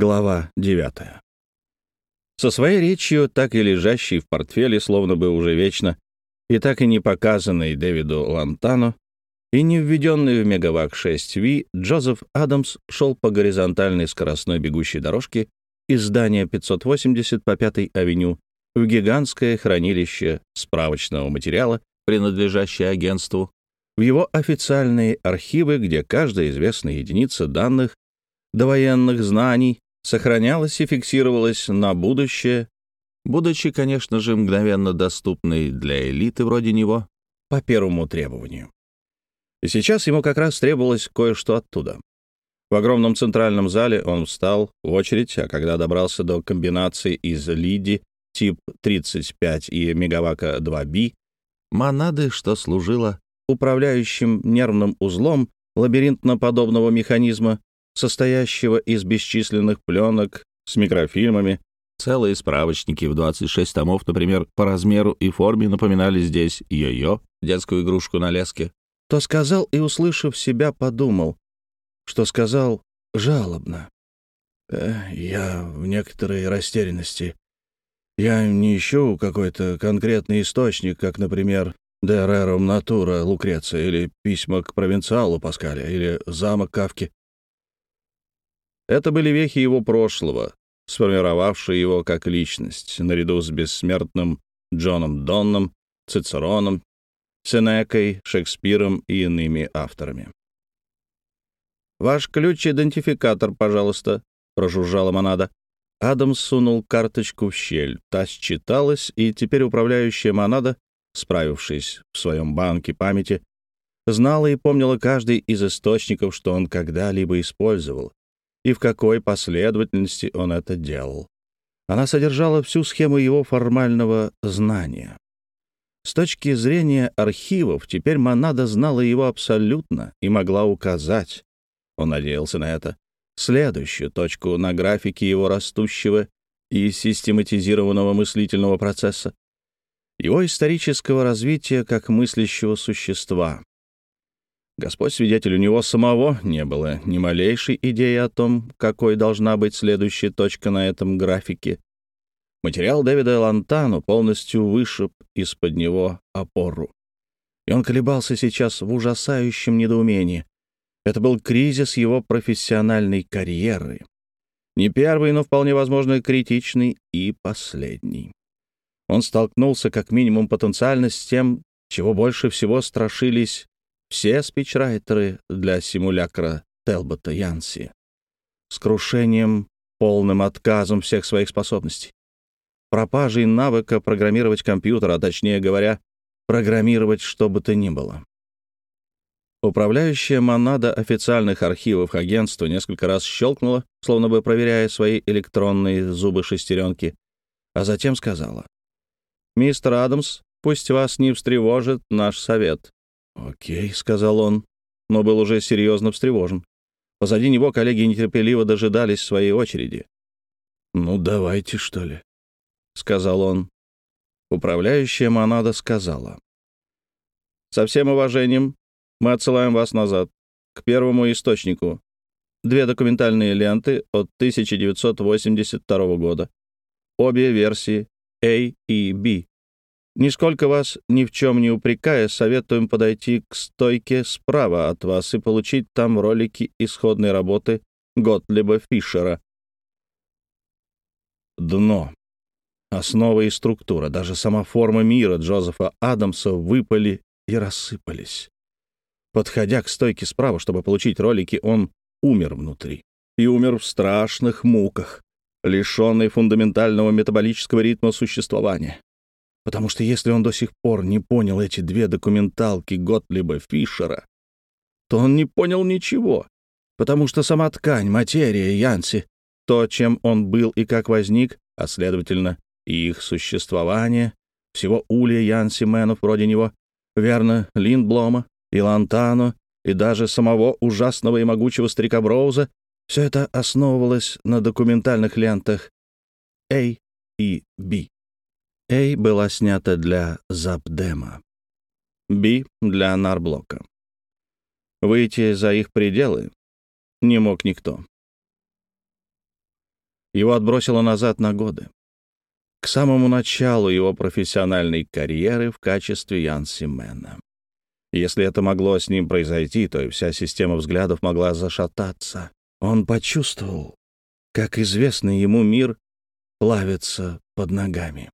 Глава 9. Со своей речью, так и лежащей в портфеле, словно бы уже вечно, и так и не показанной Дэвиду Лантану, и не введенный в Мегавак 6V, Джозеф Адамс шел по горизонтальной скоростной бегущей дорожке из здания 580 по 5 авеню в гигантское хранилище справочного материала, принадлежащее агентству, в его официальные архивы, где каждая известная единица данных довоенных знаний сохранялась и фиксировалась на будущее, будучи, конечно же, мгновенно доступной для элиты вроде него по первому требованию. И сейчас ему как раз требовалось кое-что оттуда. В огромном центральном зале он встал в очередь, а когда добрался до комбинации из лиди тип 35 и мегавака 2B, монады, что служила управляющим нервным узлом лабиринтно-подобного механизма, состоящего из бесчисленных пленок с микрофильмами. Целые справочники в 26 томов, например, по размеру и форме напоминали здесь йо-йо, детскую игрушку на леске. То сказал и, услышав себя, подумал, что сказал жалобно. «Э, «Я в некоторой растерянности. Я не ищу какой-то конкретный источник, как, например, «De rerum natura» Лукреция или «Письма к провинциалу» Паскаля или «Замок Кавки». Это были вехи его прошлого, сформировавшие его как личность, наряду с бессмертным Джоном Донном, Цицероном, Сенекой, Шекспиром и иными авторами. «Ваш ключ-идентификатор, пожалуйста», — прожужжала монада. Адамс сунул карточку в щель, та считалась, и теперь управляющая монада, справившись в своем банке памяти, знала и помнила каждый из источников, что он когда-либо использовал, и в какой последовательности он это делал. Она содержала всю схему его формального знания. С точки зрения архивов, теперь Монада знала его абсолютно и могла указать, он надеялся на это, следующую точку на графике его растущего и систематизированного мыслительного процесса, его исторического развития как мыслящего существа, Господь свидетель, у него самого не было ни малейшей идеи о том, какой должна быть следующая точка на этом графике. Материал Дэвида Лантану полностью вышиб из-под него опору. И он колебался сейчас в ужасающем недоумении. Это был кризис его профессиональной карьеры. Не первый, но вполне возможно критичный и последний. Он столкнулся как минимум потенциально с тем, чего больше всего страшились все спичрайтеры для симулякра Телбота Янси. С крушением, полным отказом всех своих способностей. Пропажей навыка программировать компьютер, а точнее говоря, программировать что бы то ни было. Управляющая монада официальных архивов агентства несколько раз щелкнула, словно бы проверяя свои электронные зубы-шестеренки, а затем сказала. «Мистер Адамс, пусть вас не встревожит наш совет. «Окей», — сказал он, но был уже серьезно встревожен. Позади него коллеги нетерпеливо дожидались своей очереди. «Ну, давайте, что ли», — сказал он. Управляющая монада сказала. «Со всем уважением мы отсылаем вас назад, к первому источнику. Две документальные ленты от 1982 года. Обе версии A и B. Нисколько вас ни в чем не упрекая, советуем подойти к стойке справа от вас и получить там ролики исходной работы Готлиба Фишера. Дно. Основа и структура, даже сама форма мира Джозефа Адамса выпали и рассыпались. Подходя к стойке справа, чтобы получить ролики, он умер внутри. И умер в страшных муках, лишенный фундаментального метаболического ритма существования. Потому что если он до сих пор не понял эти две документалки Готлиба Фишера, то он не понял ничего. Потому что сама ткань, материя Янси, то, чем он был и как возник, а, следовательно, и их существование, всего улья Янси Мэнов вроде него, верно, Линдблома и Лантано, и даже самого ужасного и могучего старика Броуза, все это основывалось на документальных лентах A и B. A была снята для Запдема, B — для Нарблока. Выйти за их пределы не мог никто. Его отбросило назад на годы. К самому началу его профессиональной карьеры в качестве Ян Симена. Если это могло с ним произойти, то и вся система взглядов могла зашататься. Он почувствовал, как известный ему мир плавится под ногами.